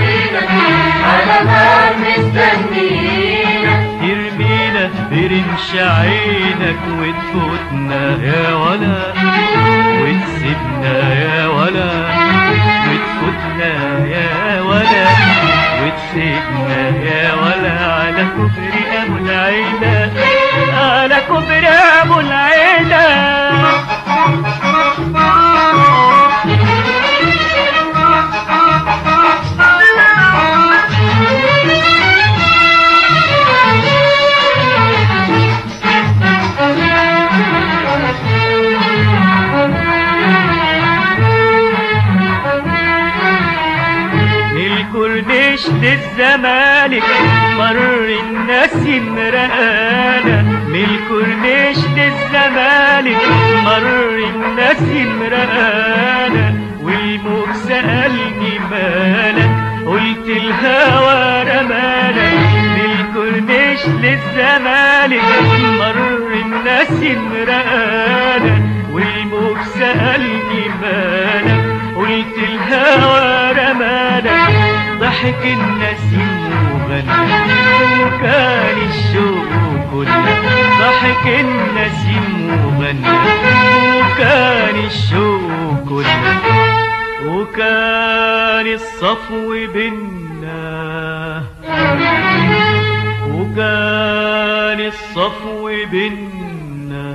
علينا على عينك وتفوتنا يا ولا وتسيبنا يا ولا وتفوتنا يا ولا وتسيبنا يا ولا على كفر ابو العيله على كفر ابو العيله للزمالك مر الناس مرقانا من الكورنيش للزمالك مر الناس مرقانا والموج سألني مالك قلت الهوى رمانا من الكورنيش للزمالك مر الناس مرقانا والموج سألني مالك قلت الهوى رمانا ضحك النسيم وغنى وكان الشوق كله ضحك النسيم وغنى وكان الشوق كله وكان الصفو بينا وكان الصفو بينا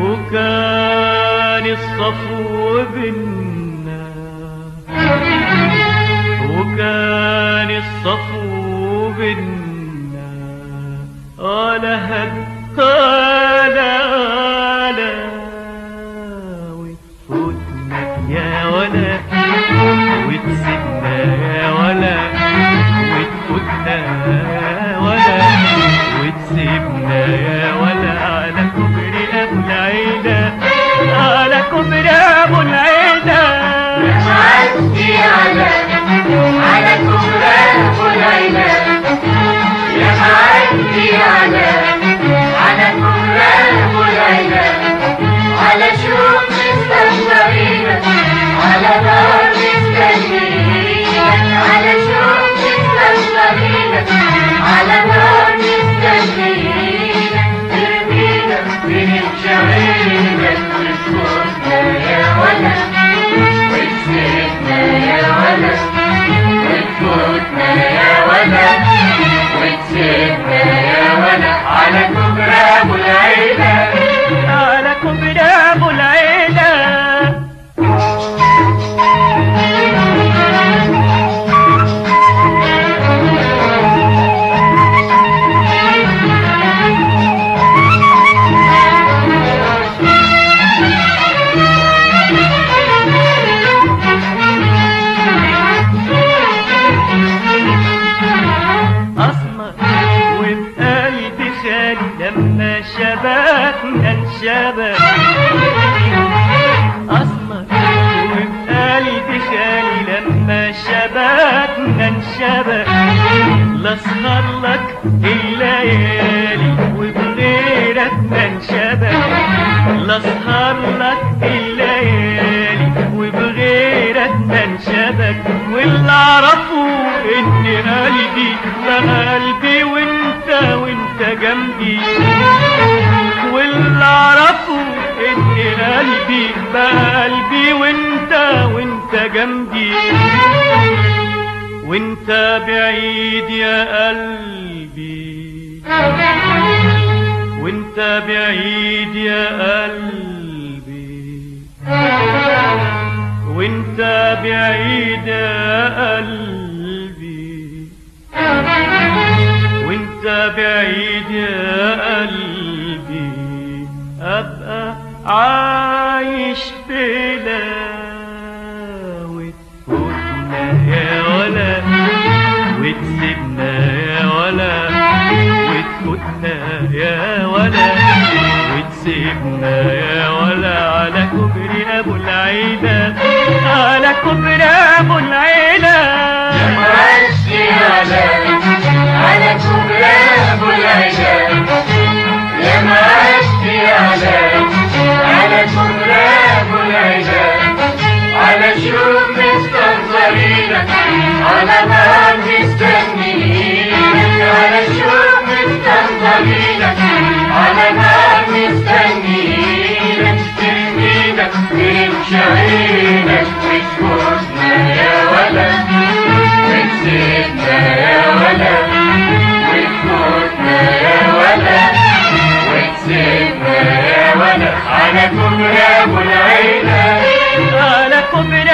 وكان الصفو بينا الصفو بينا قال هد قال مستنظرينك على لما شبكنا انشبك أسمر وبقلبي خالي لما شبكنا انشبك لا اسهر لك الليالي وبغيرك ما انشبك لا أسهر لك الليالي وبغيرك ما انشبك واللي اعرفه ان قلبي ده قلبي قلبي بقى قلبي وانت وانت جنبي. وانت بعيد يا قلبي. وانت بعيد يا قلبي. وانت بعيد يا قلبي. وانت بعيد يا قلبي. أبقى وتسيبنا يا ولا وتفوتنا يا ولا وتسيبنا يا ولا. على كبر أبو العيلة على كبر أبو العيلة معدي على على كبر أبو العيلة على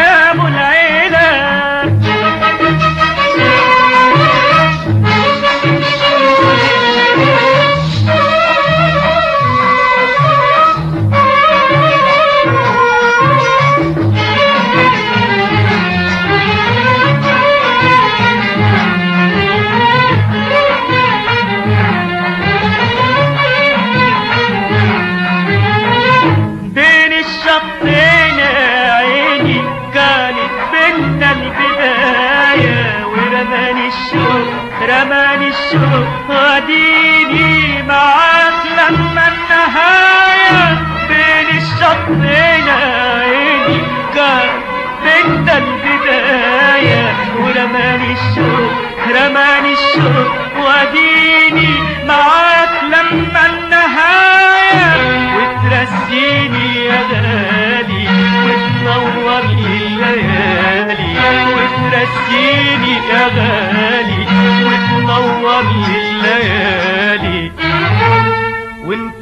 وديني معاك لما النهاية بين الشطين يا عيني كانت بينا البداية. ورماني الشوق رماني الشوق وديني معاك لما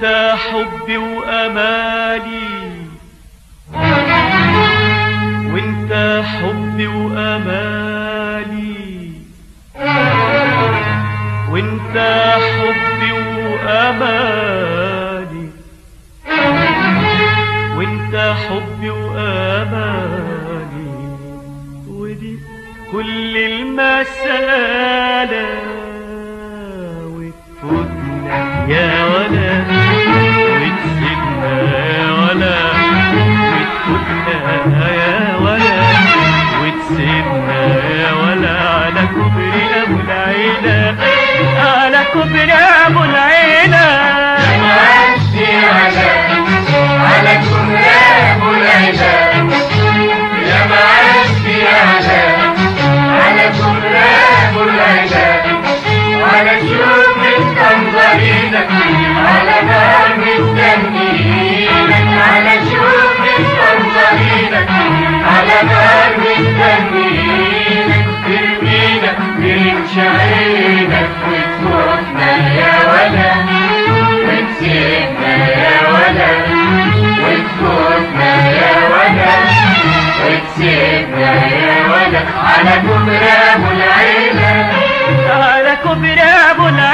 وانت حبي وامالي وانت حبي وامالي وانت حبي وامالي وانت حبي وامالي ودي كل المسألة كبر ابو العيلة على كبر ابو العيلة معدي على على كراب العباد يا على شوق على كبر ابو العيله على كبر ابو العيلة